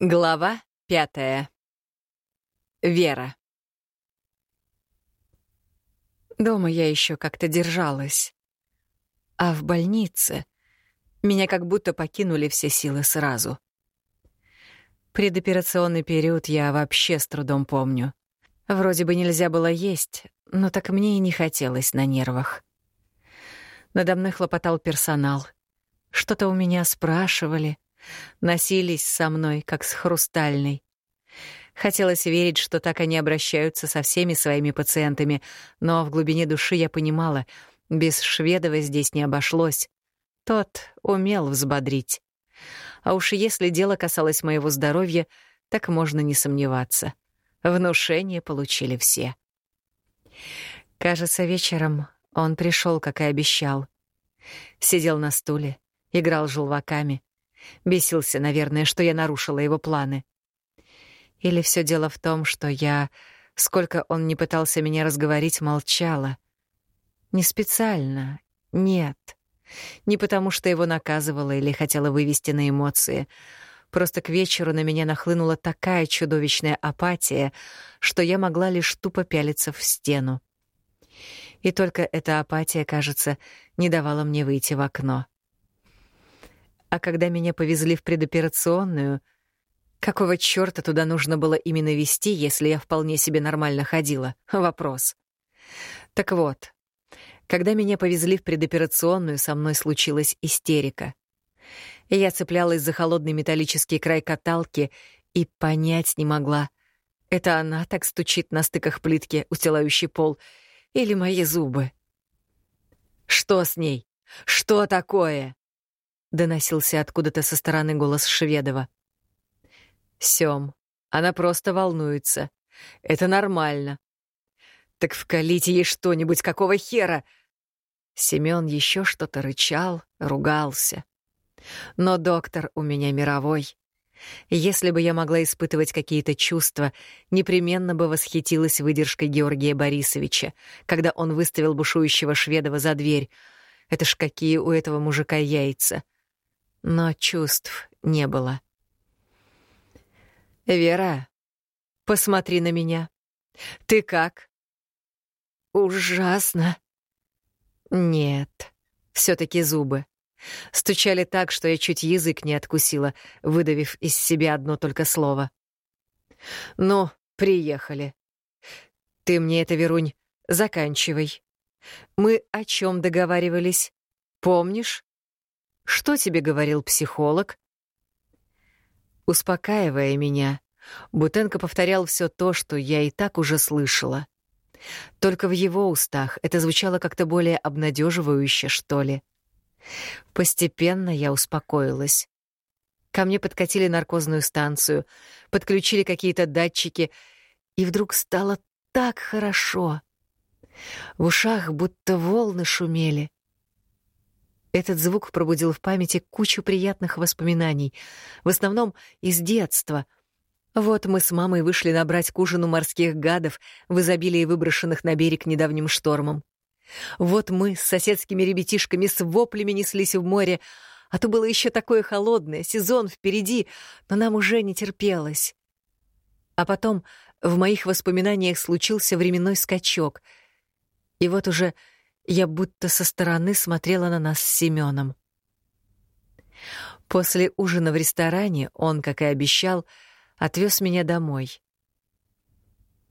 Глава пятая. Вера. Дома я еще как-то держалась. А в больнице меня как будто покинули все силы сразу. Предоперационный период я вообще с трудом помню. Вроде бы нельзя было есть, но так мне и не хотелось на нервах. Надо мной хлопотал персонал. Что-то у меня спрашивали — носились со мной, как с хрустальной. Хотелось верить, что так они обращаются со всеми своими пациентами, но в глубине души я понимала, без Шведова здесь не обошлось. Тот умел взбодрить. А уж если дело касалось моего здоровья, так можно не сомневаться. Внушение получили все. Кажется, вечером он пришел, как и обещал. Сидел на стуле, играл желваками, Бесился, наверное, что я нарушила его планы. Или все дело в том, что я, сколько он не пытался меня разговорить, молчала. Не специально, нет. Не потому, что его наказывала или хотела вывести на эмоции. Просто к вечеру на меня нахлынула такая чудовищная апатия, что я могла лишь тупо пялиться в стену. И только эта апатия, кажется, не давала мне выйти в окно. А когда меня повезли в предоперационную, какого чёрта туда нужно было именно вести, если я вполне себе нормально ходила? Вопрос. Так вот, когда меня повезли в предоперационную, со мной случилась истерика. Я цеплялась за холодный металлический край каталки и понять не могла, это она так стучит на стыках плитки, устилающей пол, или мои зубы. Что с ней? Что такое? — доносился откуда-то со стороны голос Шведова. «Сём, она просто волнуется. Это нормально. Так вкалите ей что-нибудь, какого хера?» Семён еще что-то рычал, ругался. Но доктор у меня мировой. Если бы я могла испытывать какие-то чувства, непременно бы восхитилась выдержкой Георгия Борисовича, когда он выставил бушующего Шведова за дверь. Это ж какие у этого мужика яйца но чувств не было. «Вера, посмотри на меня. Ты как?» «Ужасно». «Нет, все таки зубы. Стучали так, что я чуть язык не откусила, выдавив из себя одно только слово. «Ну, приехали. Ты мне это, Верунь, заканчивай. Мы о чем договаривались? Помнишь?» Что тебе говорил психолог? Успокаивая меня, Бутенко повторял все то, что я и так уже слышала. Только в его устах это звучало как-то более обнадеживающе, что ли. Постепенно я успокоилась. Ко мне подкатили наркозную станцию, подключили какие-то датчики, и вдруг стало так хорошо. В ушах будто волны шумели. Этот звук пробудил в памяти кучу приятных воспоминаний, в основном из детства. Вот мы с мамой вышли набрать к ужину морских гадов в изобилии выброшенных на берег недавним штормом. Вот мы с соседскими ребятишками с воплями неслись в море, а то было еще такое холодное, сезон впереди, но нам уже не терпелось. А потом в моих воспоминаниях случился временной скачок. И вот уже я будто со стороны смотрела на нас с Семеном. После ужина в ресторане он, как и обещал, отвез меня домой.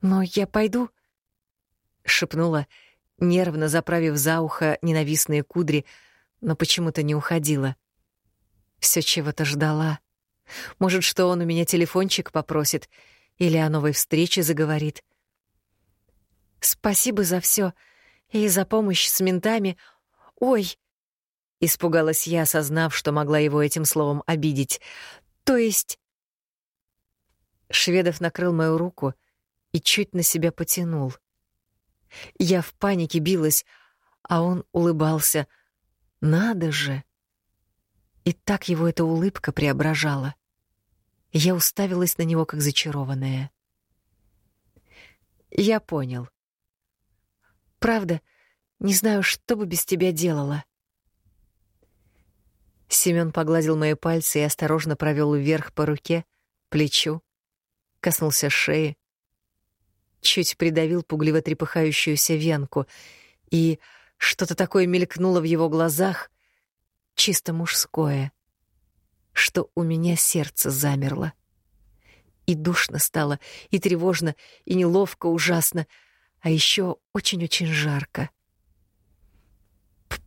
«Но я пойду», — шепнула, нервно заправив за ухо ненавистные кудри, но почему-то не уходила. Все чего-то ждала. Может, что он у меня телефончик попросит или о новой встрече заговорит. «Спасибо за все, и за помощь с ментами. Ой, испугалась я, осознав, что могла его этим словом обидеть. То есть Шведов накрыл мою руку и чуть на себя потянул. Я в панике билась, а он улыбался. Надо же. И так его эта улыбка преображала. Я уставилась на него как зачарованная. Я понял. Правда, не знаю, что бы без тебя делала. Семён погладил мои пальцы и осторожно провёл вверх по руке, плечу, коснулся шеи, чуть придавил пугливо трепыхающуюся венку, и что-то такое мелькнуло в его глазах, чисто мужское, что у меня сердце замерло. И душно стало, и тревожно, и неловко ужасно, а еще очень-очень жарко.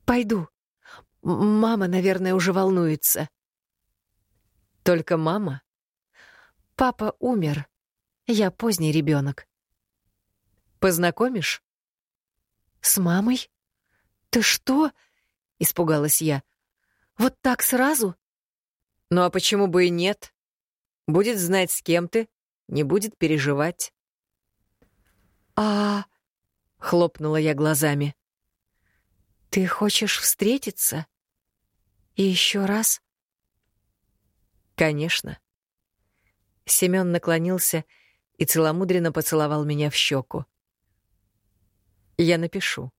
«Пойду. Мама, наверное, уже волнуется». «Только мама?» «Папа умер. Я поздний ребенок. Познакомишь?» «С мамой? Ты что?» — испугалась я. «Вот так сразу?» «Ну а почему бы и нет? Будет знать, с кем ты, не будет переживать». «А...» — хлопнула я глазами. «Ты хочешь встретиться? И еще раз?» «Конечно». Семён наклонился и целомудренно поцеловал меня в щеку. Я напишу.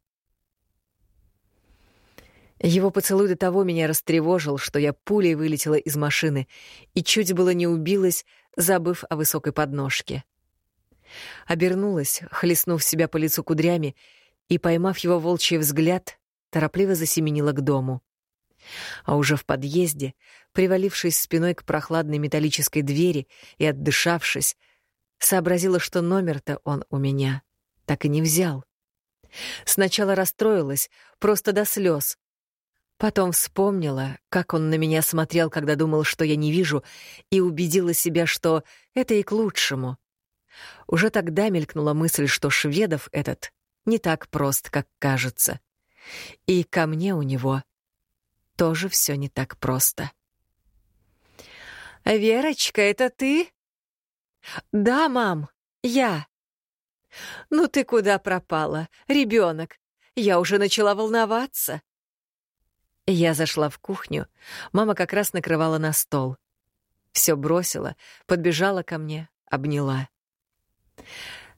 Его поцелуй до того меня растревожил, что я пулей вылетела из машины и чуть было не убилась, забыв о высокой подножке. Обернулась, хлестнув себя по лицу кудрями, и, поймав его волчий взгляд, торопливо засеменила к дому. А уже в подъезде, привалившись спиной к прохладной металлической двери и отдышавшись, сообразила, что номер-то он у меня так и не взял. Сначала расстроилась, просто до слез. Потом вспомнила, как он на меня смотрел, когда думал, что я не вижу, и убедила себя, что это и к лучшему. Уже тогда мелькнула мысль, что шведов этот не так прост, как кажется. И ко мне у него тоже все не так просто. «Верочка, это ты?» «Да, мам, я». «Ну ты куда пропала, ребенок? Я уже начала волноваться». Я зашла в кухню. Мама как раз накрывала на стол. Все бросила, подбежала ко мне, обняла.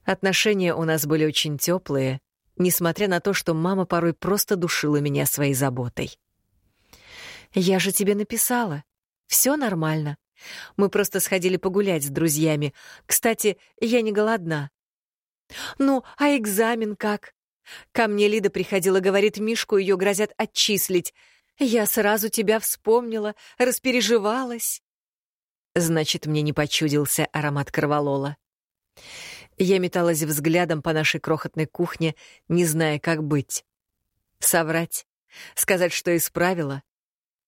Отношения у нас были очень теплые, несмотря на то, что мама порой просто душила меня своей заботой. «Я же тебе написала. Все нормально. Мы просто сходили погулять с друзьями. Кстати, я не голодна. «Ну, а экзамен как?» Ко мне Лида приходила, говорит, Мишку ее грозят отчислить. Я сразу тебя вспомнила, распереживалась. Значит, мне не почудился аромат кроволола. Я металась взглядом по нашей крохотной кухне, не зная, как быть. Соврать, сказать, что исправила.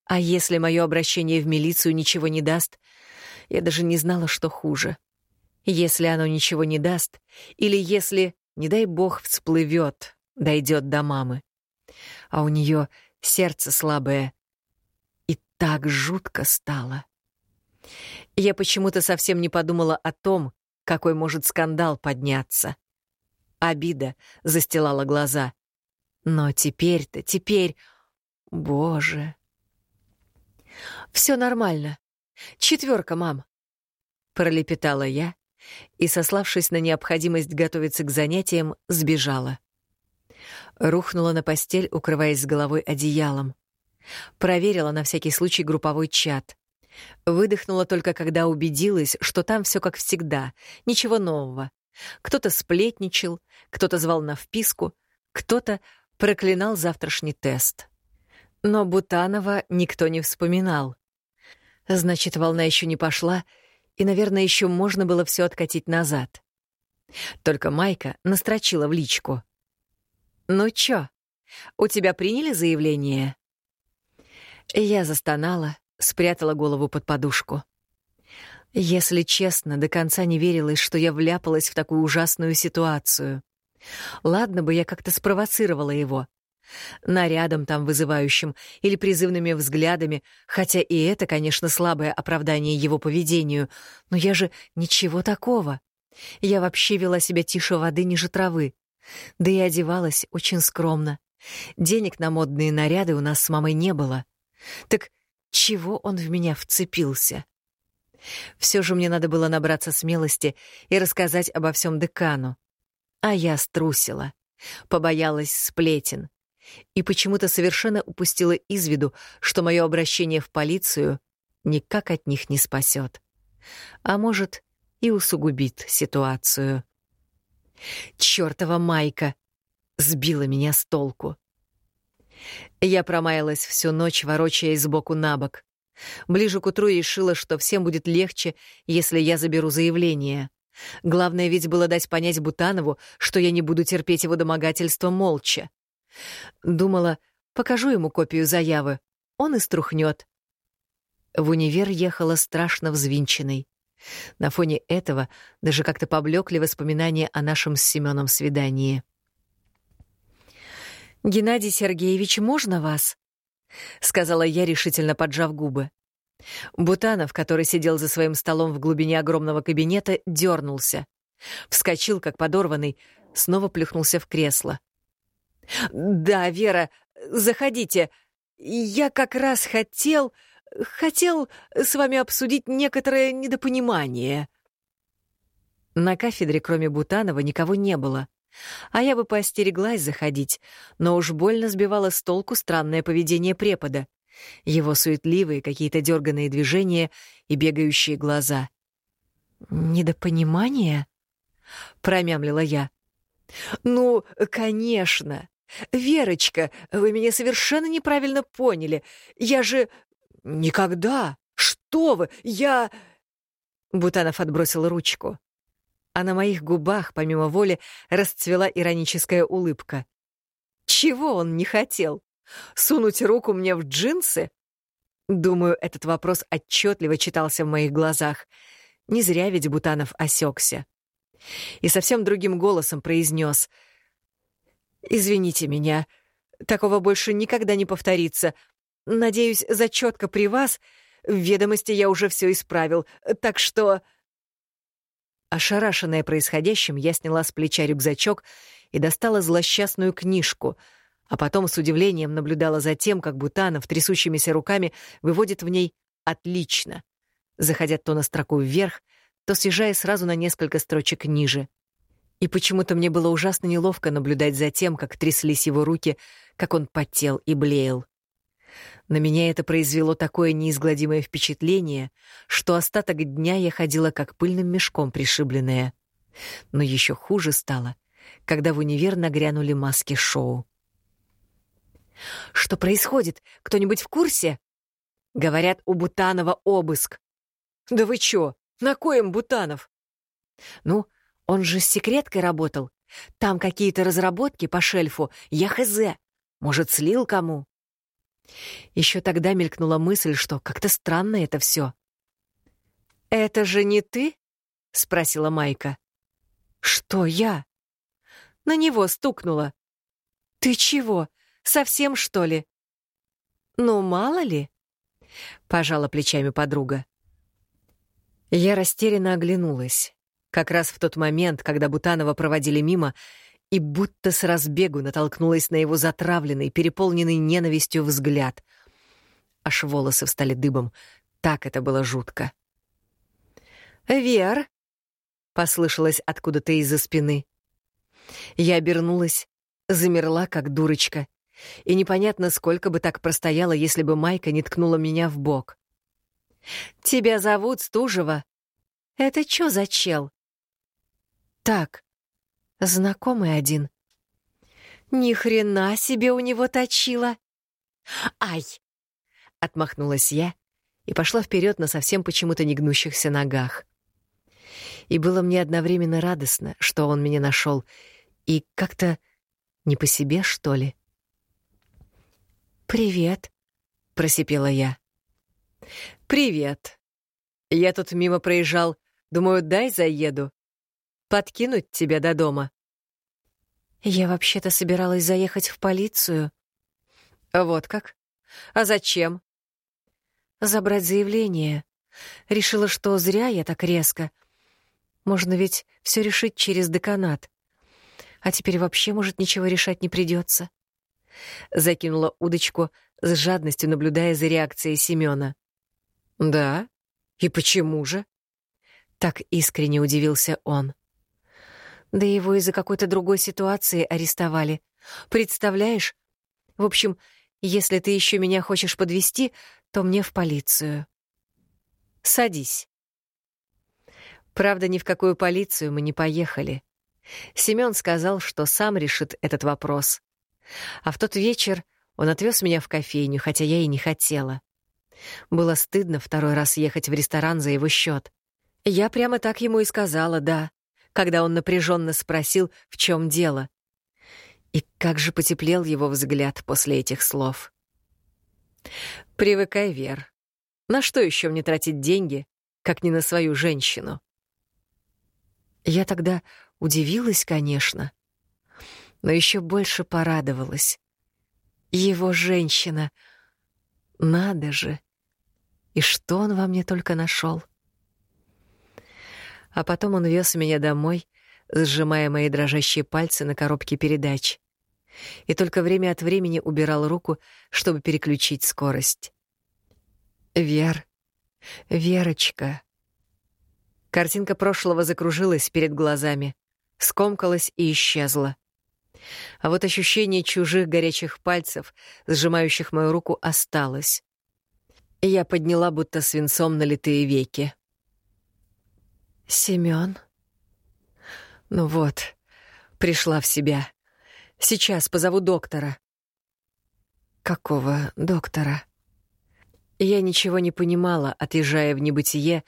А если мое обращение в милицию ничего не даст, я даже не знала, что хуже. Если оно ничего не даст, или если, не дай бог, всплывет, дойдет до мамы. А у нее сердце слабое. И так жутко стало. Я почему-то совсем не подумала о том, какой может скандал подняться. Обида застилала глаза. Но теперь-то, теперь... Боже... Все нормально. Четверка, мам. Пролепетала я, и, сославшись на необходимость готовиться к занятиям, сбежала. Рухнула на постель, укрываясь с головой одеялом. Проверила на всякий случай групповой чат. Выдохнула только когда убедилась, что там все как всегда, ничего нового. Кто-то сплетничал, кто-то звал на вписку, кто-то проклинал завтрашний тест. Но Бутанова никто не вспоминал. Значит, волна еще не пошла, и, наверное, еще можно было все откатить назад. Только Майка настрочила в личку. «Ну чё, у тебя приняли заявление?» Я застонала, спрятала голову под подушку. Если честно, до конца не верилось, что я вляпалась в такую ужасную ситуацию. Ладно бы я как-то спровоцировала его. Нарядом там вызывающим или призывными взглядами, хотя и это, конечно, слабое оправдание его поведению, но я же ничего такого. Я вообще вела себя тише воды ниже травы. Да и одевалась очень скромно. Денег на модные наряды у нас с мамой не было. Так чего он в меня вцепился? Все же мне надо было набраться смелости и рассказать обо всем декану. А я струсила, побоялась сплетен и почему-то совершенно упустила из виду, что мое обращение в полицию никак от них не спасет. А может, и усугубит ситуацию. Чёртова майка сбила меня с толку. Я промаялась всю ночь, ворочаясь сбоку на бок. Ближе к утру решила, что всем будет легче, если я заберу заявление. Главное ведь было дать понять Бутанову, что я не буду терпеть его домогательства молча. Думала, покажу ему копию заявы, он и струхнет. В универ ехала страшно взвинченной. На фоне этого даже как-то поблекли воспоминания о нашем с Семеном свидании. «Геннадий Сергеевич, можно вас?» — сказала я, решительно поджав губы. Бутанов, который сидел за своим столом в глубине огромного кабинета, дернулся. Вскочил, как подорванный, снова плюхнулся в кресло. «Да, Вера, заходите. Я как раз хотел... хотел с вами обсудить некоторое недопонимание». На кафедре, кроме Бутанова, никого не было. А я бы поостереглась заходить, но уж больно сбивало с толку странное поведение препода. Его суетливые какие-то дерганные движения и бегающие глаза. «Недопонимание?» — промямлила я. «Ну, конечно. Верочка, вы меня совершенно неправильно поняли. Я же... Никогда! Что вы! Я...» Бутанов отбросил ручку а на моих губах, помимо воли, расцвела ироническая улыбка. Чего он не хотел? Сунуть руку мне в джинсы? Думаю, этот вопрос отчетливо читался в моих глазах. Не зря ведь Бутанов осекся. И совсем другим голосом произнес: «Извините меня, такого больше никогда не повторится. Надеюсь, зачетка при вас. В ведомости я уже все исправил, так что...» Ошарашенная происходящим, я сняла с плеча рюкзачок и достала злосчастную книжку, а потом с удивлением наблюдала за тем, как Бутанов трясущимися руками выводит в ней «отлично», заходя то на строку вверх, то съезжая сразу на несколько строчек ниже. И почему-то мне было ужасно неловко наблюдать за тем, как тряслись его руки, как он потел и блеял. На меня это произвело такое неизгладимое впечатление, что остаток дня я ходила как пыльным мешком пришибленная. Но еще хуже стало, когда в универ нагрянули маски-шоу. «Что происходит? Кто-нибудь в курсе?» Говорят, у Бутанова обыск. «Да вы чё? На коем Бутанов?» «Ну, он же с секреткой работал. Там какие-то разработки по шельфу. Я хз. Может, слил кому?» Еще тогда мелькнула мысль, что как-то странно это все. «Это же не ты?» — спросила Майка. «Что я?» На него стукнула. «Ты чего, совсем, что ли?» «Ну, мало ли», — пожала плечами подруга. Я растерянно оглянулась. Как раз в тот момент, когда Бутанова проводили мимо, и будто с разбегу натолкнулась на его затравленный, переполненный ненавистью взгляд. Аж волосы встали дыбом. Так это было жутко. «Вер!» — послышалось откуда-то из-за спины. Я обернулась, замерла, как дурочка, и непонятно, сколько бы так простояла, если бы Майка не ткнула меня в бок. «Тебя зовут Стужева?» «Это чё за чел?» «Так, Знакомый один. Ни хрена себе у него точило. Ай! Отмахнулась я и пошла вперед на совсем почему-то не гнущихся ногах. И было мне одновременно радостно, что он меня нашел, и как-то не по себе, что ли. «Привет», — просипела я. «Привет. Я тут мимо проезжал. Думаю, дай заеду подкинуть тебя до дома. Я вообще-то собиралась заехать в полицию. Вот как? А зачем? Забрать заявление. Решила, что зря я так резко. Можно ведь все решить через деканат. А теперь вообще, может, ничего решать не придется. Закинула удочку, с жадностью наблюдая за реакцией Семёна. «Да? И почему же?» Так искренне удивился он. Да его из-за какой-то другой ситуации арестовали. Представляешь? В общем, если ты еще меня хочешь подвести, то мне в полицию. Садись. Правда, ни в какую полицию мы не поехали. Семён сказал, что сам решит этот вопрос. А в тот вечер он отвез меня в кофейню, хотя я и не хотела. Было стыдно второй раз ехать в ресторан за его счет. Я прямо так ему и сказала «да», когда он напряженно спросил, в чем дело. И как же потеплел его взгляд после этих слов. «Привыкай, Вер. На что еще мне тратить деньги, как не на свою женщину?» Я тогда удивилась, конечно, но еще больше порадовалась. Его женщина. Надо же. И что он во мне только нашел? А потом он вез меня домой, сжимая мои дрожащие пальцы на коробке передач. И только время от времени убирал руку, чтобы переключить скорость. «Вер, Верочка». Картинка прошлого закружилась перед глазами, скомкалась и исчезла. А вот ощущение чужих горячих пальцев, сжимающих мою руку, осталось. Я подняла будто свинцом налитые веки. «Семён?» «Ну вот, пришла в себя. Сейчас позову доктора». «Какого доктора?» Я ничего не понимала, отъезжая в небытие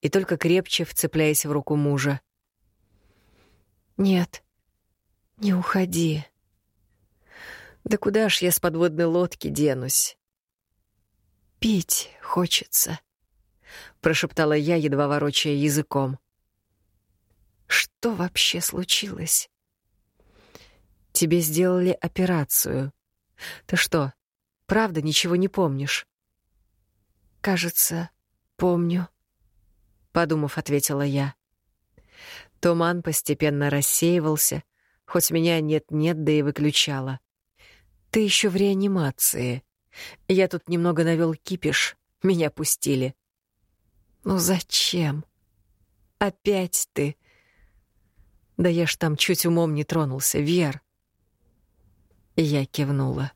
и только крепче вцепляясь в руку мужа. «Нет, не уходи. Да куда ж я с подводной лодки денусь? Пить хочется, прошептала я, едва ворочая языком. Что вообще случилось? Тебе сделали операцию. Ты что, правда ничего не помнишь? Кажется, помню, подумав, ответила я. Туман постепенно рассеивался, хоть меня нет-нет, да и выключала. Ты еще в реанимации. Я тут немного навел кипиш, меня пустили. Ну зачем? Опять ты? Да я ж там чуть умом не тронулся, Вер. Я кивнула.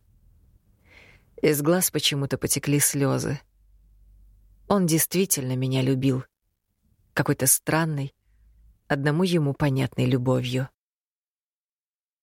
Из глаз почему-то потекли слезы. Он действительно меня любил. Какой-то странной, одному ему понятной любовью.